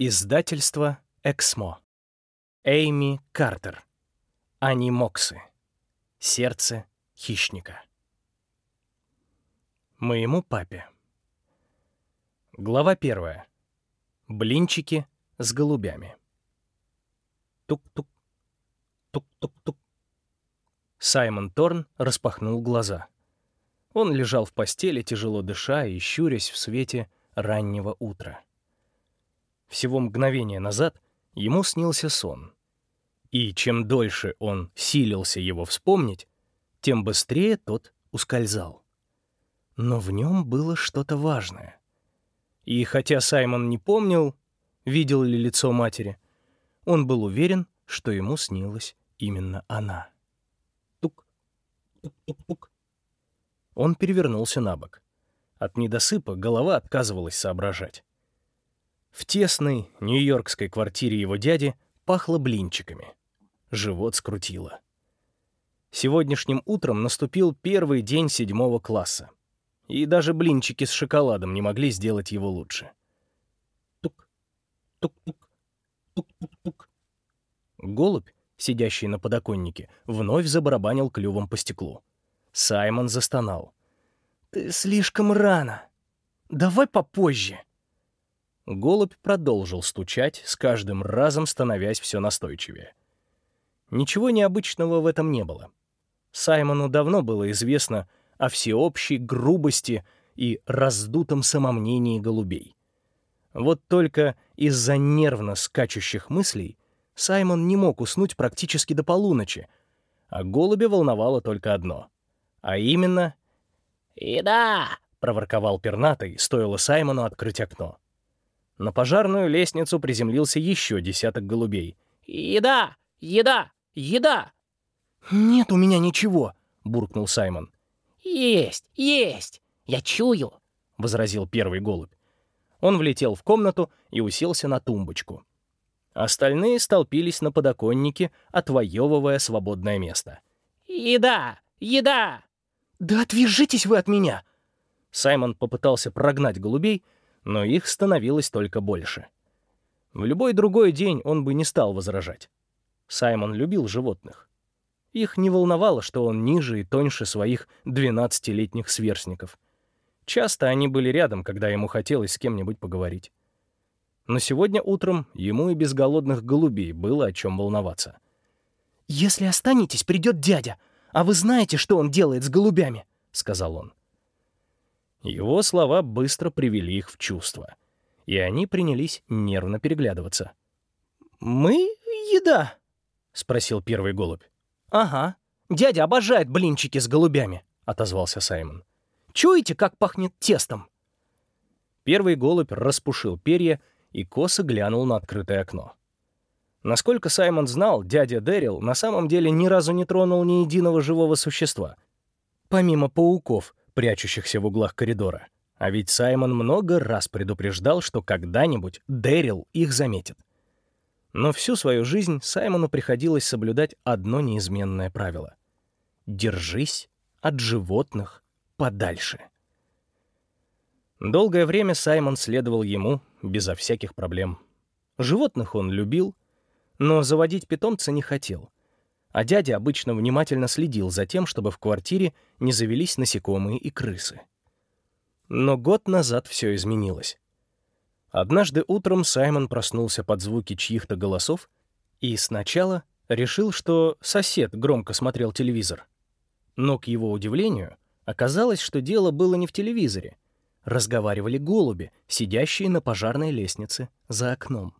Издательство «Эксмо». Эйми Картер. Анимоксы. Сердце хищника. Моему папе. Глава первая. Блинчики с голубями. Тук-тук. Тук-тук-тук. Саймон Торн распахнул глаза. Он лежал в постели, тяжело дыша и щурясь в свете раннего утра. Всего мгновение назад ему снился сон. И чем дольше он силился его вспомнить, тем быстрее тот ускользал. Но в нем было что-то важное. И хотя Саймон не помнил, видел ли лицо матери, он был уверен, что ему снилась именно она. Тук, тук-тук-тук. Он перевернулся на бок. От недосыпа голова отказывалась соображать. В тесной нью-йоркской квартире его дяди пахло блинчиками. Живот скрутило. Сегодняшним утром наступил первый день седьмого класса. И даже блинчики с шоколадом не могли сделать его лучше. Тук, тук-тук, тук-тук-тук. Голубь, сидящий на подоконнике, вновь забарабанил клювом по стеклу. Саймон застонал. «Ты слишком рано. Давай попозже». Голубь продолжил стучать, с каждым разом становясь все настойчивее. Ничего необычного в этом не было. Саймону давно было известно о всеобщей грубости и раздутом самомнении голубей. Вот только из-за нервно скачущих мыслей Саймон не мог уснуть практически до полуночи, а голубя волновало только одно. А именно... «Еда!» — проворковал пернатый, стоило Саймону открыть окно. На пожарную лестницу приземлился еще десяток голубей. «Еда! Еда! Еда!» «Нет у меня ничего!» — буркнул Саймон. «Есть! Есть! Я чую!» — возразил первый голубь. Он влетел в комнату и уселся на тумбочку. Остальные столпились на подоконнике, отвоевывая свободное место. «Еда! Еда!» «Да отвяжитесь вы от меня!» Саймон попытался прогнать голубей, но их становилось только больше. В любой другой день он бы не стал возражать. Саймон любил животных. Их не волновало, что он ниже и тоньше своих 12-летних сверстников. Часто они были рядом, когда ему хотелось с кем-нибудь поговорить. Но сегодня утром ему и без голодных голубей было о чем волноваться. «Если останетесь, придет дядя, а вы знаете, что он делает с голубями», — сказал он. Его слова быстро привели их в чувство, и они принялись нервно переглядываться. «Мы — еда?» — спросил первый голубь. «Ага. Дядя обожает блинчики с голубями», — отозвался Саймон. «Чуете, как пахнет тестом?» Первый голубь распушил перья и косо глянул на открытое окно. Насколько Саймон знал, дядя Дэрил на самом деле ни разу не тронул ни единого живого существа. Помимо пауков, прячущихся в углах коридора. А ведь Саймон много раз предупреждал, что когда-нибудь Дэрил их заметит. Но всю свою жизнь Саймону приходилось соблюдать одно неизменное правило — держись от животных подальше. Долгое время Саймон следовал ему безо всяких проблем. Животных он любил, но заводить питомца не хотел — а дядя обычно внимательно следил за тем, чтобы в квартире не завелись насекомые и крысы. Но год назад все изменилось. Однажды утром Саймон проснулся под звуки чьих-то голосов и сначала решил, что сосед громко смотрел телевизор. Но, к его удивлению, оказалось, что дело было не в телевизоре. Разговаривали голуби, сидящие на пожарной лестнице за окном.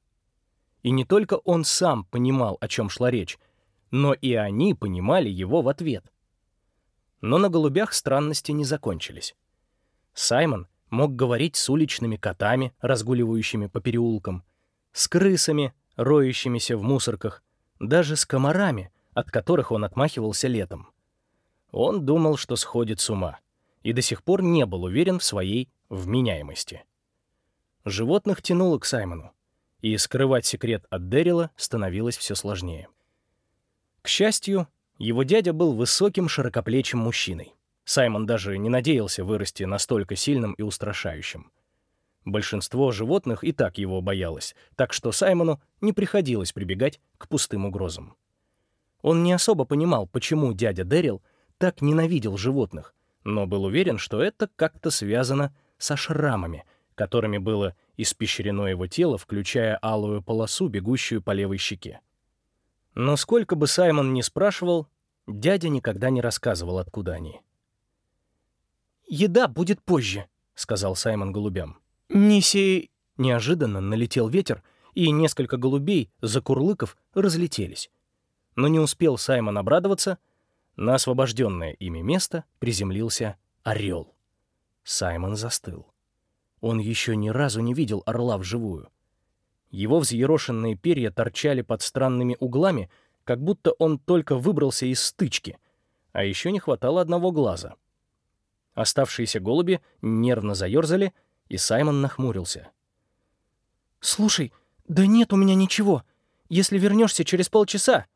И не только он сам понимал, о чем шла речь, но и они понимали его в ответ. Но на голубях странности не закончились. Саймон мог говорить с уличными котами, разгуливающими по переулкам, с крысами, роющимися в мусорках, даже с комарами, от которых он отмахивался летом. Он думал, что сходит с ума, и до сих пор не был уверен в своей вменяемости. Животных тянуло к Саймону, и скрывать секрет от Дэрила становилось все сложнее. К счастью, его дядя был высоким широкоплечим мужчиной. Саймон даже не надеялся вырасти настолько сильным и устрашающим. Большинство животных и так его боялось, так что Саймону не приходилось прибегать к пустым угрозам. Он не особо понимал, почему дядя Дэрил так ненавидел животных, но был уверен, что это как-то связано со шрамами, которыми было испещрено его тело, включая алую полосу, бегущую по левой щеке. Но сколько бы Саймон ни спрашивал, дядя никогда не рассказывал, откуда они. «Еда будет позже», — сказал Саймон голубям. «Неси...» Неожиданно налетел ветер, и несколько голубей, закурлыков, разлетелись. Но не успел Саймон обрадоваться, на освобожденное ими место приземлился орел. Саймон застыл. Он еще ни разу не видел орла вживую. Его взъерошенные перья торчали под странными углами, как будто он только выбрался из стычки, а еще не хватало одного глаза. Оставшиеся голуби нервно заерзали, и Саймон нахмурился. «Слушай, да нет у меня ничего. Если вернешься через полчаса...»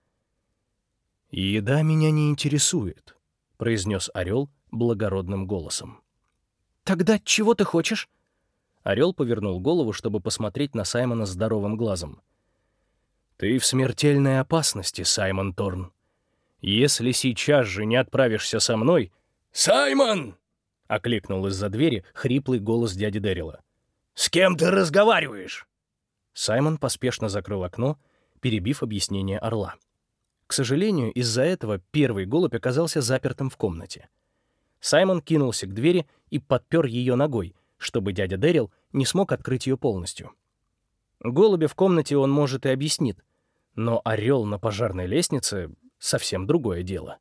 «Еда меня не интересует», — произнес орел благородным голосом. «Тогда чего ты хочешь?» Орел повернул голову, чтобы посмотреть на Саймона здоровым глазом. «Ты в смертельной опасности, Саймон Торн. Если сейчас же не отправишься со мной...» «Саймон!» — окликнул из-за двери хриплый голос дяди Дэрила. «С кем ты разговариваешь?» Саймон поспешно закрыл окно, перебив объяснение орла. К сожалению, из-за этого первый голубь оказался запертым в комнате. Саймон кинулся к двери и подпер ее ногой, чтобы дядя Дэрил не смог открыть ее полностью. Голубя в комнате он, может, и объяснит, но орел на пожарной лестнице — совсем другое дело.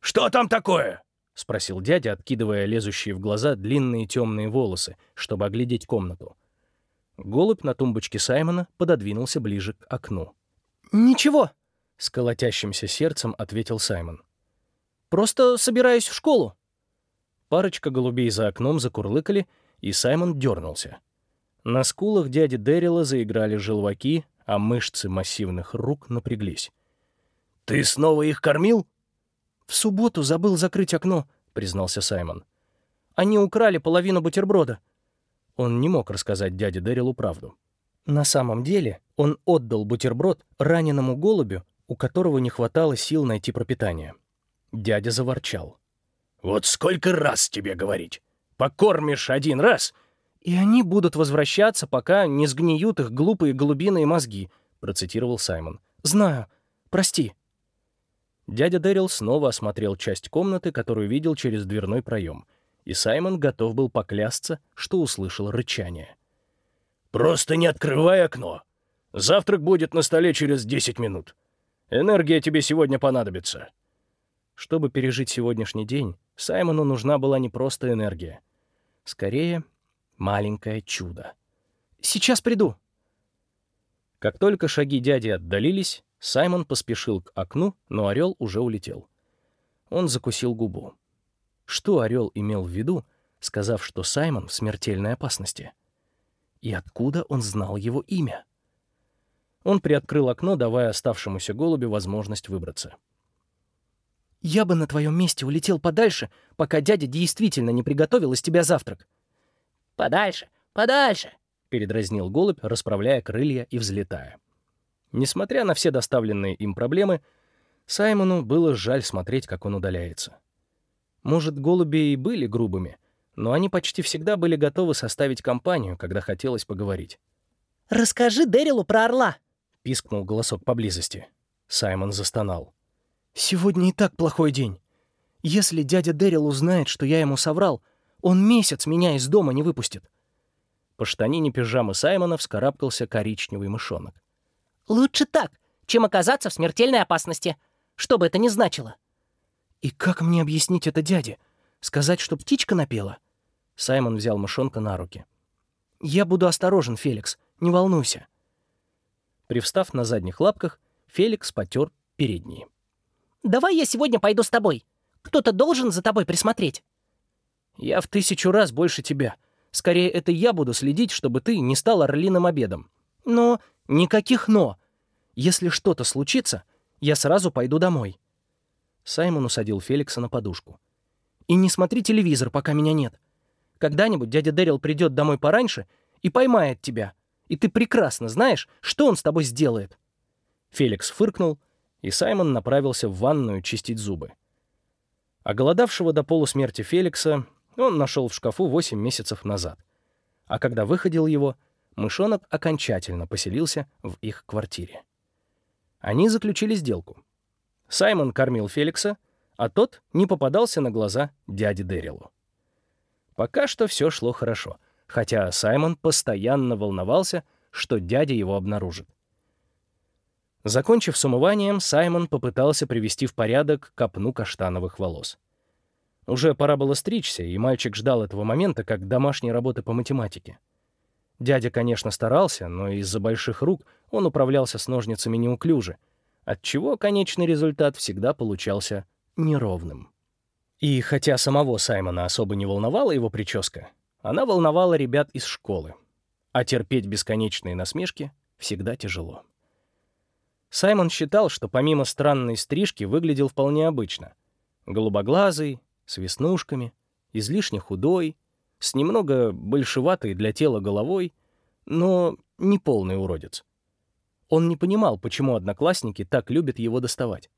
«Что там такое?» — спросил дядя, откидывая лезущие в глаза длинные темные волосы, чтобы оглядеть комнату. Голубь на тумбочке Саймона пододвинулся ближе к окну. «Ничего», — с колотящимся сердцем ответил Саймон. «Просто собираюсь в школу». Парочка голубей за окном закурлыкали, и Саймон дернулся. На скулах дяди Дэрила заиграли желваки, а мышцы массивных рук напряглись. «Ты снова их кормил?» «В субботу забыл закрыть окно», — признался Саймон. «Они украли половину бутерброда». Он не мог рассказать дяде Дэрилу правду. На самом деле он отдал бутерброд раненому голубю, у которого не хватало сил найти пропитание. Дядя заворчал. «Вот сколько раз тебе говорить? Покормишь один раз, и они будут возвращаться, пока не сгниют их глупые голубиные мозги», процитировал Саймон. «Знаю. Прости». Дядя Дэрил снова осмотрел часть комнаты, которую видел через дверной проем, и Саймон готов был поклясться, что услышал рычание. «Просто не открывай окно. Завтрак будет на столе через 10 минут. Энергия тебе сегодня понадобится». Чтобы пережить сегодняшний день, Саймону нужна была не просто энергия. Скорее, маленькое чудо. «Сейчас приду!» Как только шаги дяди отдалились, Саймон поспешил к окну, но орел уже улетел. Он закусил губу. Что орел имел в виду, сказав, что Саймон в смертельной опасности? И откуда он знал его имя? Он приоткрыл окно, давая оставшемуся голубю возможность выбраться. «Я бы на твоем месте улетел подальше, пока дядя действительно не приготовил из тебя завтрак». «Подальше, подальше!» — передразнил голубь, расправляя крылья и взлетая. Несмотря на все доставленные им проблемы, Саймону было жаль смотреть, как он удаляется. Может, голуби и были грубыми, но они почти всегда были готовы составить компанию, когда хотелось поговорить. «Расскажи Дэрилу про орла!» пискнул голосок поблизости. Саймон застонал. «Сегодня и так плохой день. Если дядя Дэрил узнает, что я ему соврал, он месяц меня из дома не выпустит». По штанине пижамы Саймона вскарабкался коричневый мышонок. «Лучше так, чем оказаться в смертельной опасности, что бы это ни значило». «И как мне объяснить это дяде? Сказать, что птичка напела?» Саймон взял мышонка на руки. «Я буду осторожен, Феликс, не волнуйся». Привстав на задних лапках, Феликс потер передние. «Давай я сегодня пойду с тобой. Кто-то должен за тобой присмотреть». «Я в тысячу раз больше тебя. Скорее, это я буду следить, чтобы ты не стал орлиным обедом. Но никаких «но». Если что-то случится, я сразу пойду домой». Саймон усадил Феликса на подушку. «И не смотри телевизор, пока меня нет. Когда-нибудь дядя Дэрил придет домой пораньше и поймает тебя, и ты прекрасно знаешь, что он с тобой сделает». Феликс фыркнул, и Саймон направился в ванную чистить зубы. А голодавшего до полусмерти Феликса он нашел в шкафу 8 месяцев назад. А когда выходил его, мышонок окончательно поселился в их квартире. Они заключили сделку. Саймон кормил Феликса, а тот не попадался на глаза дяде Дэрилу. Пока что все шло хорошо, хотя Саймон постоянно волновался, что дядя его обнаружит. Закончив с умыванием, Саймон попытался привести в порядок копну каштановых волос. Уже пора было стричься, и мальчик ждал этого момента как домашней работы по математике. Дядя, конечно, старался, но из-за больших рук он управлялся с ножницами неуклюже, отчего конечный результат всегда получался неровным. И хотя самого Саймона особо не волновала его прическа, она волновала ребят из школы. А терпеть бесконечные насмешки всегда тяжело. Саймон считал, что помимо странной стрижки выглядел вполне обычно. Голубоглазый, с веснушками, излишне худой, с немного большеватой для тела головой, но не полный уродец. Он не понимал, почему одноклассники так любят его доставать.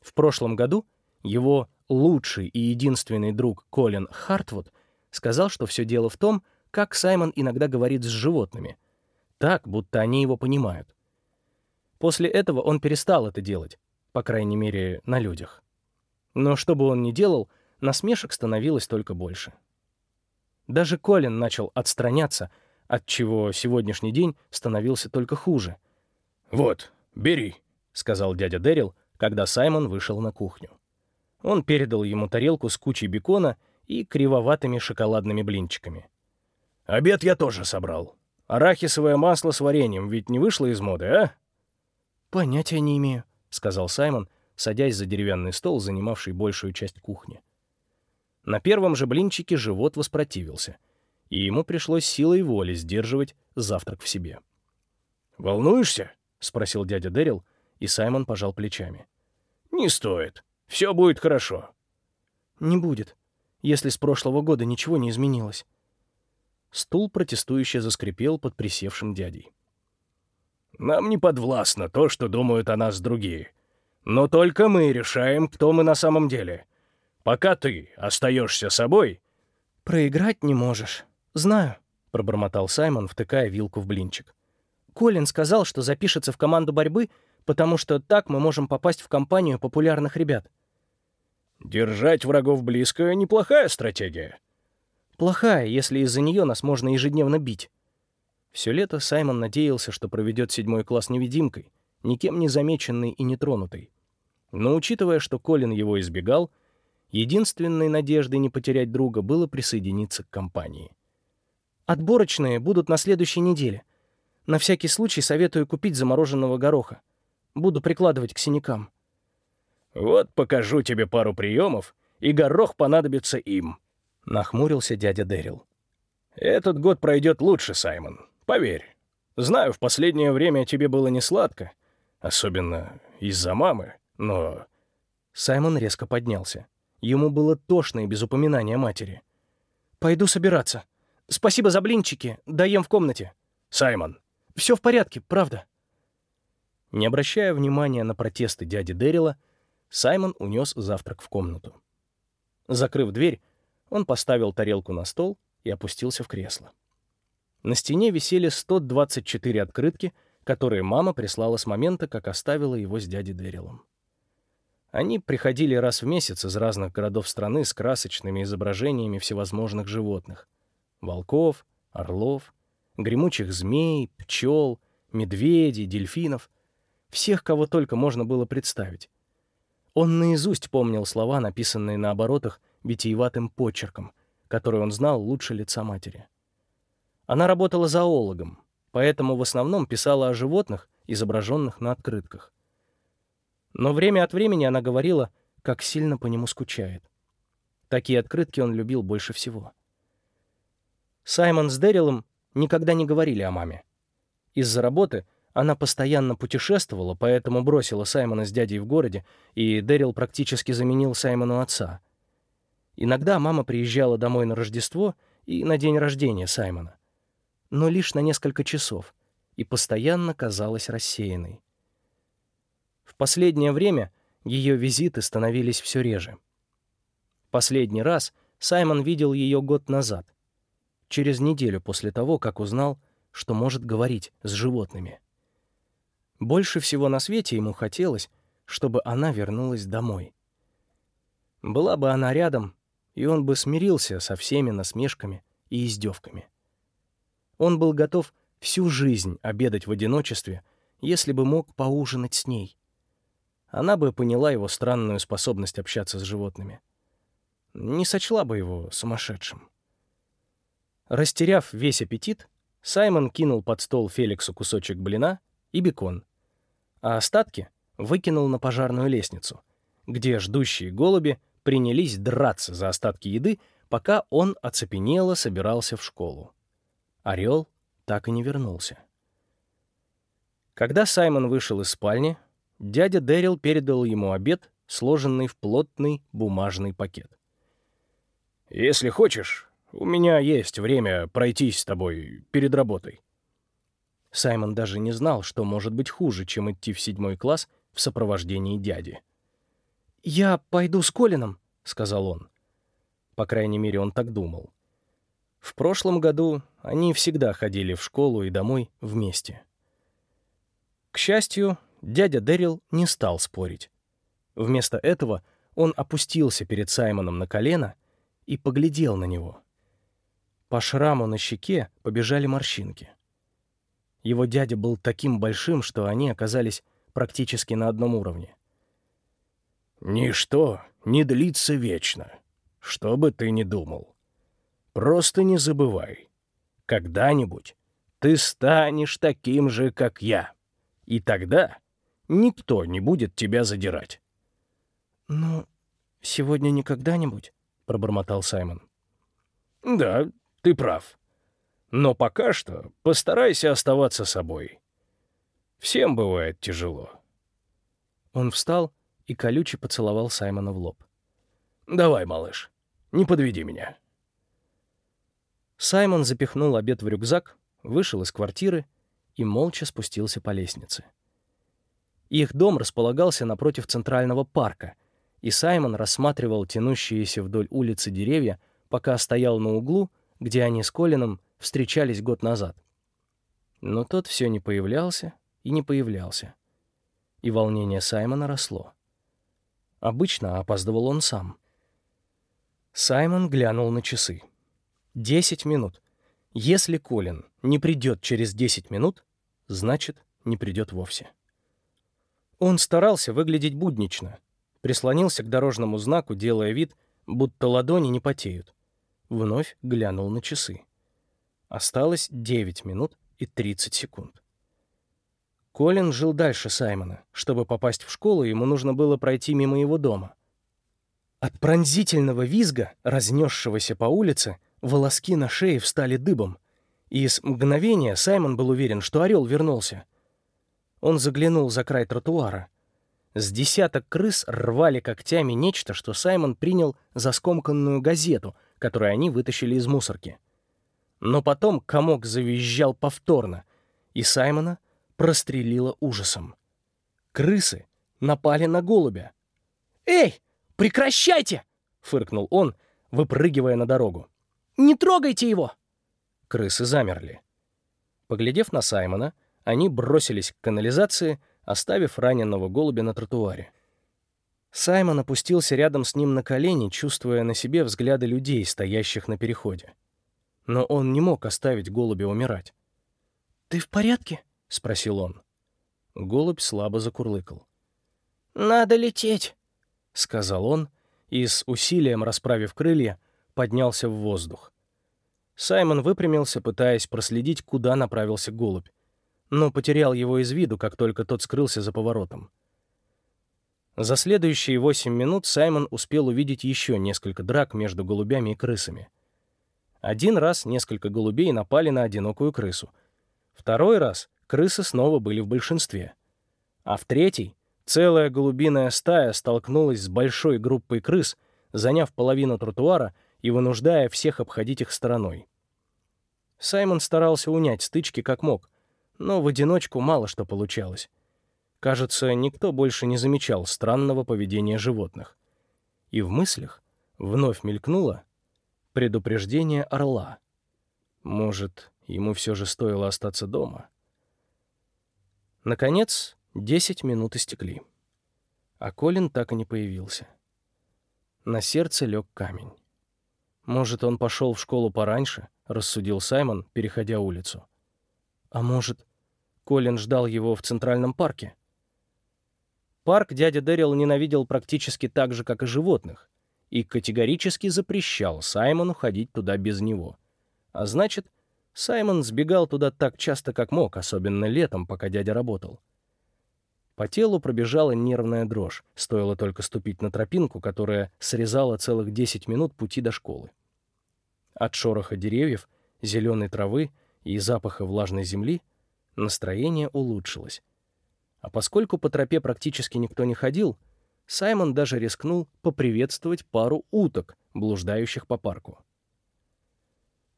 В прошлом году его лучший и единственный друг Колин Хартвуд сказал, что все дело в том, как Саймон иногда говорит с животными. Так, будто они его понимают. После этого он перестал это делать, по крайней мере, на людях. Но что бы он ни делал, насмешек становилось только больше. Даже Колин начал отстраняться, от чего сегодняшний день становился только хуже. «Вот, бери», — сказал дядя Дэрил, когда Саймон вышел на кухню. Он передал ему тарелку с кучей бекона и кривоватыми шоколадными блинчиками. «Обед я тоже собрал. Арахисовое масло с вареньем ведь не вышло из моды, а?» «Понятия не имею», — сказал Саймон, садясь за деревянный стол, занимавший большую часть кухни. На первом же блинчике живот воспротивился, и ему пришлось силой воли сдерживать завтрак в себе. «Волнуешься?» — спросил дядя Дэрил, и Саймон пожал плечами. «Не стоит. Все будет хорошо». «Не будет, если с прошлого года ничего не изменилось». Стул протестующе заскрипел под присевшим дядей. «Нам не подвластно то, что думают о нас другие. Но только мы решаем, кто мы на самом деле. Пока ты остаешься собой...» «Проиграть не можешь. Знаю», — пробормотал Саймон, втыкая вилку в блинчик. «Колин сказал, что запишется в команду борьбы, потому что так мы можем попасть в компанию популярных ребят». «Держать врагов близко — неплохая стратегия». «Плохая, если из-за нее нас можно ежедневно бить». Все лето Саймон надеялся, что проведет седьмой класс невидимкой, никем не замеченный и не тронутый. Но учитывая, что Колин его избегал, Единственной надеждой не потерять друга было присоединиться к компании. «Отборочные будут на следующей неделе. На всякий случай советую купить замороженного гороха. Буду прикладывать к синякам». «Вот покажу тебе пару приемов, и горох понадобится им», — нахмурился дядя Дэрил. «Этот год пройдет лучше, Саймон, поверь. Знаю, в последнее время тебе было не сладко, особенно из-за мамы, но...» Саймон резко поднялся. Ему было тошно и без упоминания матери. «Пойду собираться. Спасибо за блинчики. Даем в комнате». «Саймон». «Все в порядке, правда». Не обращая внимания на протесты дяди Дэрила, Саймон унес завтрак в комнату. Закрыв дверь, он поставил тарелку на стол и опустился в кресло. На стене висели 124 открытки, которые мама прислала с момента, как оставила его с дядей Дэрилом. Они приходили раз в месяц из разных городов страны с красочными изображениями всевозможных животных. Волков, орлов, гремучих змей, пчел, медведей, дельфинов. Всех, кого только можно было представить. Он наизусть помнил слова, написанные на оборотах витиеватым почерком, который он знал лучше лица матери. Она работала зоологом, поэтому в основном писала о животных, изображенных на открытках. Но время от времени она говорила, как сильно по нему скучает. Такие открытки он любил больше всего. Саймон с Дэрилом никогда не говорили о маме. Из-за работы она постоянно путешествовала, поэтому бросила Саймона с дядей в городе, и Дэрил практически заменил Саймону отца. Иногда мама приезжала домой на Рождество и на день рождения Саймона. Но лишь на несколько часов, и постоянно казалась рассеянной. В последнее время ее визиты становились все реже. Последний раз Саймон видел ее год назад, через неделю после того, как узнал, что может говорить с животными. Больше всего на свете ему хотелось, чтобы она вернулась домой. Была бы она рядом, и он бы смирился со всеми насмешками и издевками. Он был готов всю жизнь обедать в одиночестве, если бы мог поужинать с ней. Она бы поняла его странную способность общаться с животными. Не сочла бы его сумасшедшим. Растеряв весь аппетит, Саймон кинул под стол Феликсу кусочек блина и бекон, а остатки выкинул на пожарную лестницу, где ждущие голуби принялись драться за остатки еды, пока он оцепенело собирался в школу. Орел так и не вернулся. Когда Саймон вышел из спальни, дядя Дэрил передал ему обед, сложенный в плотный бумажный пакет. «Если хочешь, у меня есть время пройтись с тобой перед работой». Саймон даже не знал, что может быть хуже, чем идти в седьмой класс в сопровождении дяди. «Я пойду с Колином», — сказал он. По крайней мере, он так думал. В прошлом году они всегда ходили в школу и домой вместе. К счастью, дядя Дэрил не стал спорить. Вместо этого он опустился перед Саймоном на колено и поглядел на него. По шраму на щеке побежали морщинки. Его дядя был таким большим, что они оказались практически на одном уровне. «Ничто не длится вечно, что бы ты ни думал. Просто не забывай, когда-нибудь ты станешь таким же, как я, и тогда никто не будет тебя задирать». «Ну, сегодня не когда-нибудь», — пробормотал Саймон. «Да, ты прав. Но пока что постарайся оставаться собой. Всем бывает тяжело». Он встал и колюче поцеловал Саймона в лоб. «Давай, малыш, не подведи меня». Саймон запихнул обед в рюкзак, вышел из квартиры и молча спустился по лестнице. Их дом располагался напротив центрального парка, и Саймон рассматривал тянущиеся вдоль улицы деревья, пока стоял на углу, где они с Колином встречались год назад. Но тот все не появлялся и не появлялся. И волнение Саймона росло. Обычно опаздывал он сам. Саймон глянул на часы. Десять минут. Если Колин не придет через десять минут, значит, не придет вовсе. Он старался выглядеть буднично, прислонился к дорожному знаку, делая вид, будто ладони не потеют. Вновь глянул на часы. Осталось 9 минут и 30 секунд. Колин жил дальше Саймона. Чтобы попасть в школу, ему нужно было пройти мимо его дома. От пронзительного визга, разнесшегося по улице, волоски на шее встали дыбом. И с мгновения Саймон был уверен, что орел вернулся. Он заглянул за край тротуара. С десяток крыс рвали когтями нечто, что Саймон принял за скомканную газету, которую они вытащили из мусорки. Но потом комок завизжал повторно, и Саймона прострелило ужасом. Крысы напали на голубя. «Эй, прекращайте!» — фыркнул он, выпрыгивая на дорогу. «Не трогайте его!» Крысы замерли. Поглядев на Саймона, они бросились к канализации, оставив раненого голубя на тротуаре. Саймон опустился рядом с ним на колени, чувствуя на себе взгляды людей, стоящих на переходе. Но он не мог оставить голубя умирать. «Ты в порядке?» — спросил он. Голубь слабо закурлыкал. «Надо лететь», — сказал он, и с усилием расправив крылья, поднялся в воздух. Саймон выпрямился, пытаясь проследить, куда направился голубь, но потерял его из виду, как только тот скрылся за поворотом. За следующие восемь минут Саймон успел увидеть еще несколько драк между голубями и крысами. Один раз несколько голубей напали на одинокую крысу. Второй раз крысы снова были в большинстве. А в третий целая голубиная стая столкнулась с большой группой крыс, заняв половину тротуара и вынуждая всех обходить их стороной. Саймон старался унять стычки как мог, но в одиночку мало что получалось. Кажется, никто больше не замечал странного поведения животных. И в мыслях вновь мелькнуло предупреждение орла. Может, ему все же стоило остаться дома? Наконец, десять минут истекли. А Колин так и не появился. На сердце лег камень. Может, он пошел в школу пораньше, рассудил Саймон, переходя улицу. А может, Колин ждал его в Центральном парке? Парк дядя Дэрил ненавидел практически так же, как и животных, и категорически запрещал Саймону ходить туда без него. А значит, Саймон сбегал туда так часто, как мог, особенно летом, пока дядя работал. По телу пробежала нервная дрожь, стоило только ступить на тропинку, которая срезала целых 10 минут пути до школы. От шороха деревьев, зеленой травы и запаха влажной земли настроение улучшилось. А поскольку по тропе практически никто не ходил, Саймон даже рискнул поприветствовать пару уток, блуждающих по парку.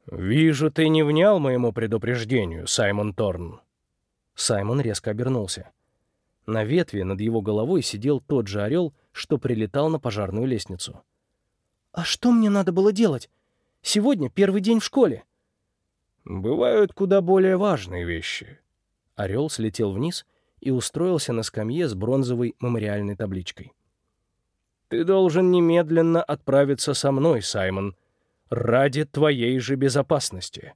«Вижу, ты не внял моему предупреждению, Саймон Торн». Саймон резко обернулся. На ветве над его головой сидел тот же орел, что прилетал на пожарную лестницу. «А что мне надо было делать? Сегодня первый день в школе». «Бывают куда более важные вещи». Орел слетел вниз и устроился на скамье с бронзовой мемориальной табличкой. «Ты должен немедленно отправиться со мной, Саймон, ради твоей же безопасности».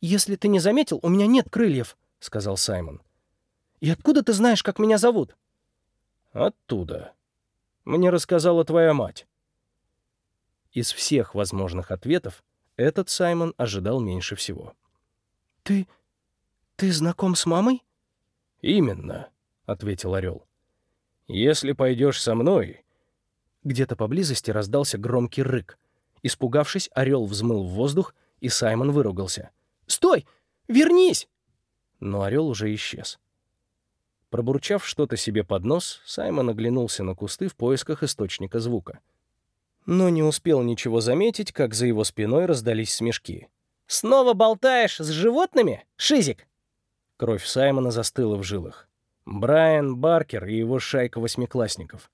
«Если ты не заметил, у меня нет крыльев», — сказал Саймон. «И откуда ты знаешь, как меня зовут?» «Оттуда. Мне рассказала твоя мать». Из всех возможных ответов этот Саймон ожидал меньше всего. «Ты... ты знаком с мамой?» «Именно», — ответил орел. «Если пойдешь со мной...» Где-то поблизости раздался громкий рык. Испугавшись, орел взмыл в воздух, и Саймон выругался. «Стой! Вернись!» Но орел уже исчез. Пробурчав что-то себе под нос, Саймон оглянулся на кусты в поисках источника звука. Но не успел ничего заметить, как за его спиной раздались смешки. «Снова болтаешь с животными, Шизик?» Кровь Саймона застыла в жилах. Брайан Баркер и его шайка восьмиклассников.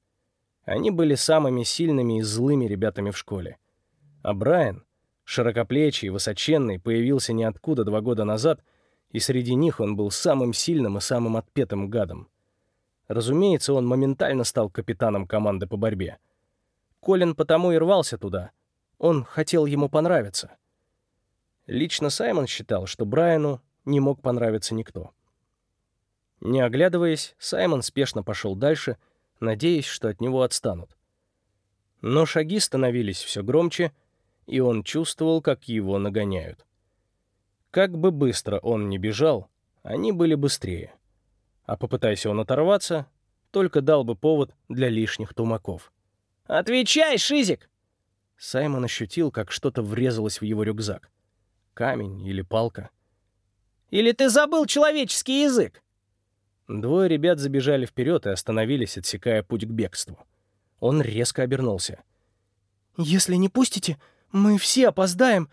Они были самыми сильными и злыми ребятами в школе. А Брайан, широкоплечий высоченный, появился ниоткуда два года назад — и среди них он был самым сильным и самым отпетым гадом. Разумеется, он моментально стал капитаном команды по борьбе. Колин потому и рвался туда. Он хотел ему понравиться. Лично Саймон считал, что Брайану не мог понравиться никто. Не оглядываясь, Саймон спешно пошел дальше, надеясь, что от него отстанут. Но шаги становились все громче, и он чувствовал, как его нагоняют. Как бы быстро он ни бежал, они были быстрее. А попытайся он оторваться, только дал бы повод для лишних тумаков. «Отвечай, Шизик!» Саймон ощутил, как что-то врезалось в его рюкзак. Камень или палка. «Или ты забыл человеческий язык?» Двое ребят забежали вперед и остановились, отсекая путь к бегству. Он резко обернулся. «Если не пустите, мы все опоздаем!»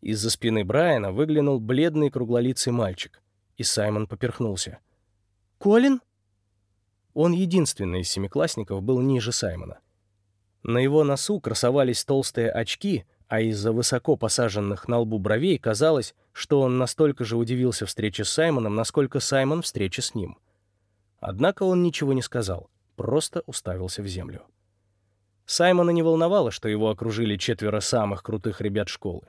Из-за спины Брайана выглянул бледный круглолицый мальчик, и Саймон поперхнулся. «Колин?» Он единственный из семиклассников был ниже Саймона. На его носу красовались толстые очки, а из-за высоко посаженных на лбу бровей казалось, что он настолько же удивился встрече с Саймоном, насколько Саймон встрече с ним. Однако он ничего не сказал, просто уставился в землю. Саймона не волновало, что его окружили четверо самых крутых ребят школы.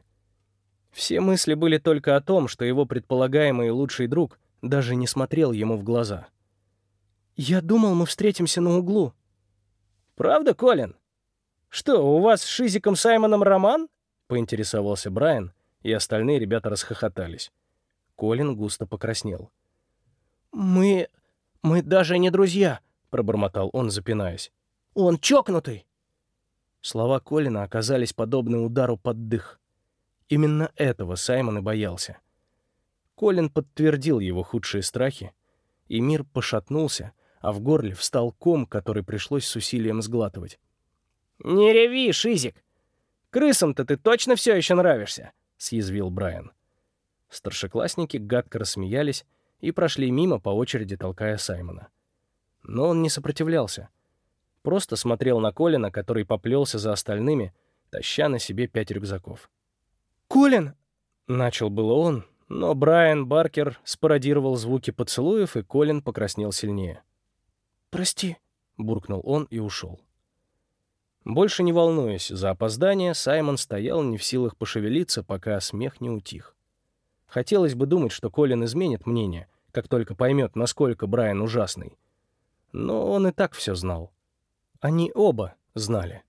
Все мысли были только о том, что его предполагаемый лучший друг даже не смотрел ему в глаза. «Я думал, мы встретимся на углу». «Правда, Колин? Что, у вас с Шизиком Саймоном роман?» — поинтересовался Брайан, и остальные ребята расхохотались. Колин густо покраснел. «Мы... мы даже не друзья», — пробормотал он, запинаясь. «Он чокнутый!» Слова Колина оказались подобны удару под дых. Именно этого Саймон и боялся. Колин подтвердил его худшие страхи, и мир пошатнулся, а в горле встал ком, который пришлось с усилием сглатывать. «Не реви, Шизик! Крысам-то ты точно все еще нравишься?» — съязвил Брайан. Старшеклассники гадко рассмеялись и прошли мимо по очереди, толкая Саймона. Но он не сопротивлялся. Просто смотрел на Колина, который поплелся за остальными, таща на себе пять рюкзаков. «Колин!» — начал было он, но Брайан Баркер спародировал звуки поцелуев, и Колин покраснел сильнее. «Прости», — буркнул он и ушел. Больше не волнуясь за опоздание, Саймон стоял не в силах пошевелиться, пока смех не утих. Хотелось бы думать, что Колин изменит мнение, как только поймет, насколько Брайан ужасный. Но он и так все знал. Они оба знали.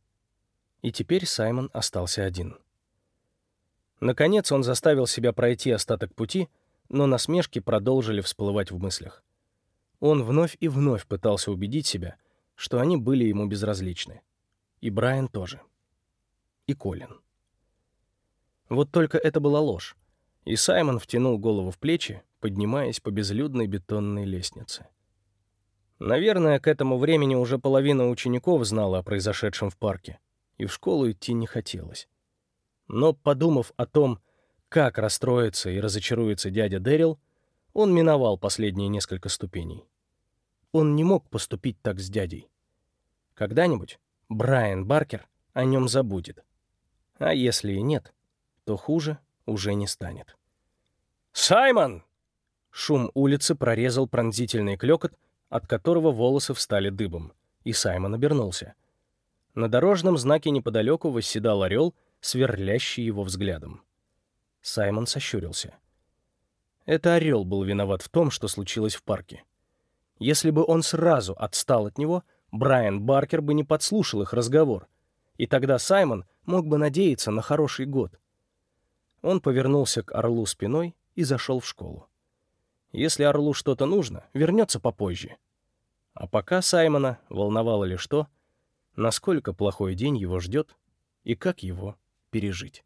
И теперь Саймон остался один. Наконец он заставил себя пройти остаток пути, но насмешки продолжили всплывать в мыслях. Он вновь и вновь пытался убедить себя, что они были ему безразличны. И Брайан тоже. И Колин. Вот только это была ложь, и Саймон втянул голову в плечи, поднимаясь по безлюдной бетонной лестнице. Наверное, к этому времени уже половина учеников знала о произошедшем в парке, и в школу идти не хотелось. Но, подумав о том, как расстроится и разочаруется дядя Дэрил, он миновал последние несколько ступеней. Он не мог поступить так с дядей. Когда-нибудь Брайан Баркер о нем забудет. А если и нет, то хуже уже не станет. «Саймон!» Шум улицы прорезал пронзительный клёкот, от которого волосы встали дыбом, и Саймон обернулся. На дорожном знаке неподалеку восседал орел, сверлящий его взглядом. Саймон сощурился. Это орел был виноват в том, что случилось в парке. Если бы он сразу отстал от него — Брайан Баркер бы не подслушал их разговор, и тогда Саймон мог бы надеяться на хороший год. Он повернулся к Орлу спиной и зашел в школу. Если Орлу что-то нужно, вернется попозже. А пока Саймона волновало лишь то, насколько плохой день его ждет и как его пережить.